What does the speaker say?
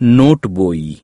note বই